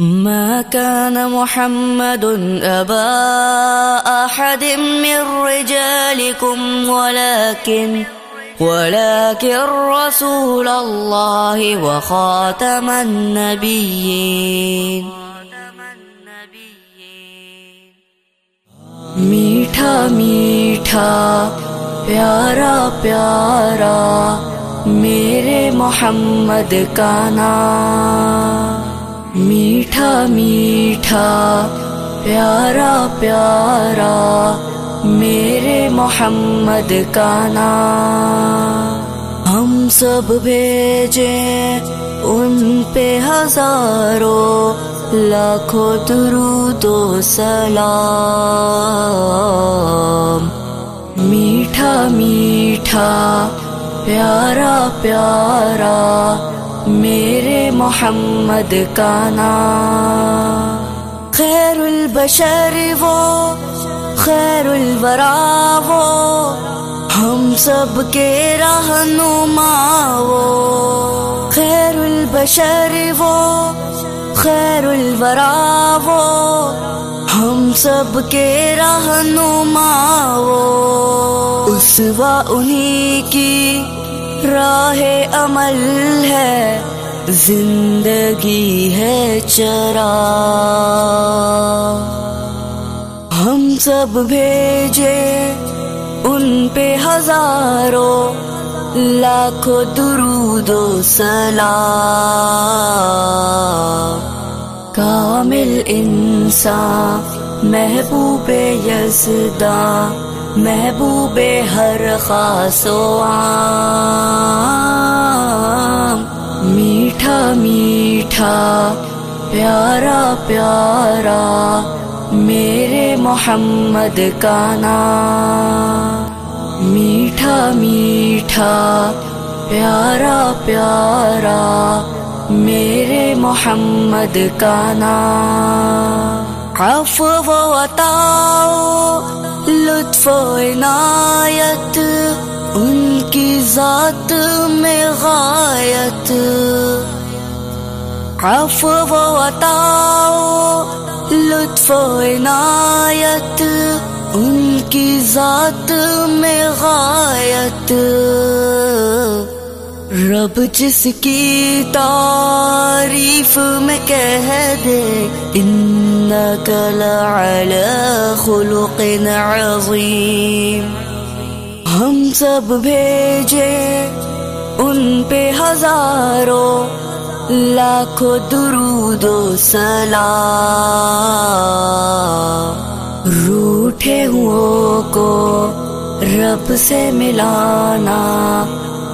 ما كان محمد أبا أحد من رجالكم، ولكن ولكن رسول الله وخاتم النبيين. میٹھا میٹھا، پیارا پیارا، میرے محمد کا نام۔ میٹھا میٹھا، پیارا پیارا، میرے محمد کا نام۔ ہم سب بھیجے ان پہ ہزاروں، لاکھوں درود و سلام۔ میٹھا میٹھا، پیارا پیارا میرے محمد کا نام۔ خیر البشر وہ، خیر الورا وہ۔ ہم سب کے رہنما وہ۔ خیر البشر وہ، خیر الورا وہ۔ ہم سب کے رہنما وہ۔ اس انہی کی راہ عمل ہے، زندگی ہے چرا۔ ہم سب بھیجے ان پہ ہزاروں لاکھوں درود و سلام۔ کامل انسان محبوب یزدا محبوب ہر خاص و عام۔ میٹھا میٹھا، پیارا پیارا، میرے محمد کا نام۔ میٹھا میٹھا، پیارا پیارا، میرے محمد کا نام۔ عفو و عطاؤ لطف و عنایت ان کی ذات میں غایت عفو و عطاؤ لطف و عنایت ان کی ذات میں غایت رب جس کی تعریف میں کہہ دے ان انك لعلى خلق عظیم ہم سب بھیجے ان پہ ہزاروں لاکھوں درود و سلام۔ روٹھے ہو کو رب سے ملانا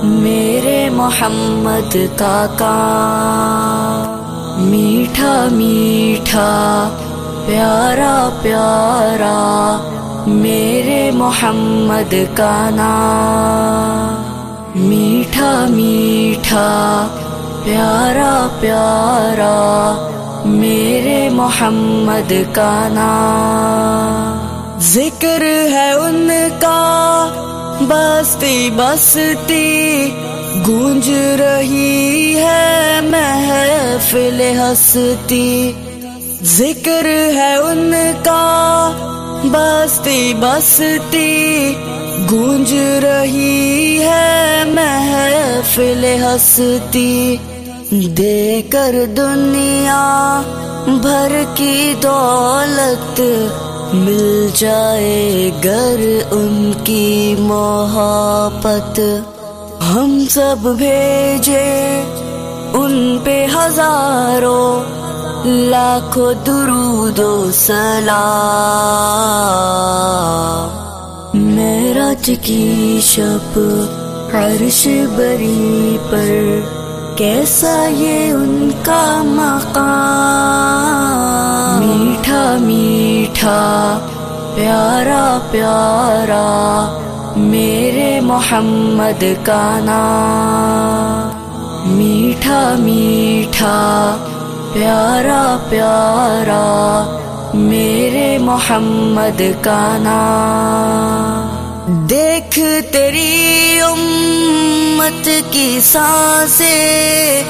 میرے محمد کا کام۔ میٹھا میٹھا، پیارا پیارا، میرے محمد کا نام۔ میٹھا میٹھا، پیارا پیارا، میرے محمد کا نام۔ ذکر ہے ان کا، بستی بستی گونج رہی ہے محفل ہستی۔ ذکر ہے ان کا، بستی بستی۔ گونج رہی ہے محفل ہستی۔ دے کر دنیا بھر کی دولت مل جائے گر ان کی محبت۔ ہم سب بھیجے ان پہ ہزاروں لاکھوں درود و سلام۔ میرج کی شب عرش بری پر کیسا یہ ان کا مقام؟ میٹھا میٹھا، پیارا پیارا میرے محمد کا نام۔ میٹھا میٹھا، پیارا پیارا، میرے محمد کا نام۔ دیکھ تیری امت کی سانسیں،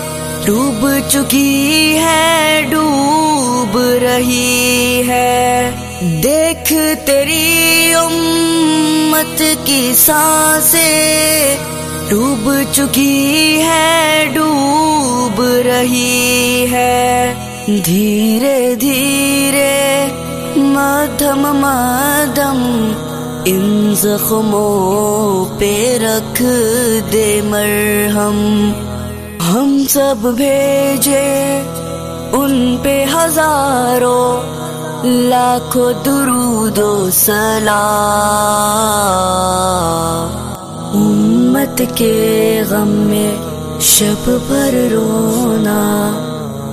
ڈوب چکی ہے، ڈوب رہی ہے۔ دیکھ تیری امت کی سانسیں ڈوب چکی ہے، ڈوب رہی ہے۔ دھیرے دھیرے مدھم مدم ان زخموں پہ رکھ دے مرہم۔ ہم سب بھیجے، ان پہ ہزاروں لاکھوں درود و سلام۔ امت کے غم میں شب پر رونا،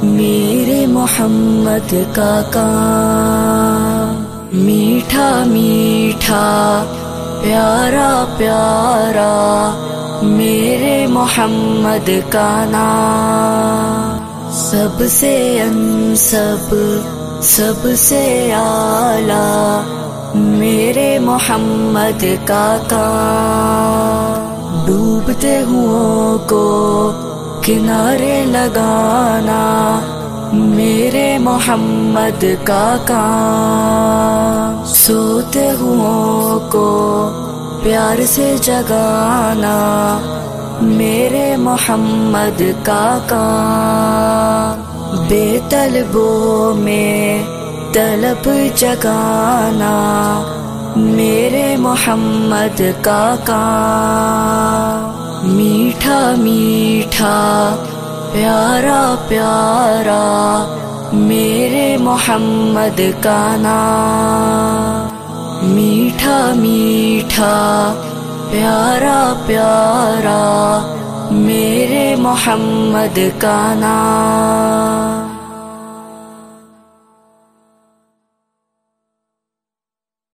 میرے محمد کا کام۔ میٹھا میٹھا، پیارا پیارا، میرے محمد کا نام۔ سب سے ان سب سب سے آلہ میرے محمد کا کام۔ ڈوبتے ہوں کو کنارے لگانا میرے محمد کا کام۔ سوتے ہوں کو پیار سے جگانا میرے محمد کا کام۔ بے طلبوں میں طلب جگانا میرے محمد کا کام۔ میٹھا میٹھا، پیارا پیارا، میرے محمد کا نام۔ میٹھا میٹھا، پیارا پیارا، میرے محمد کا نام۔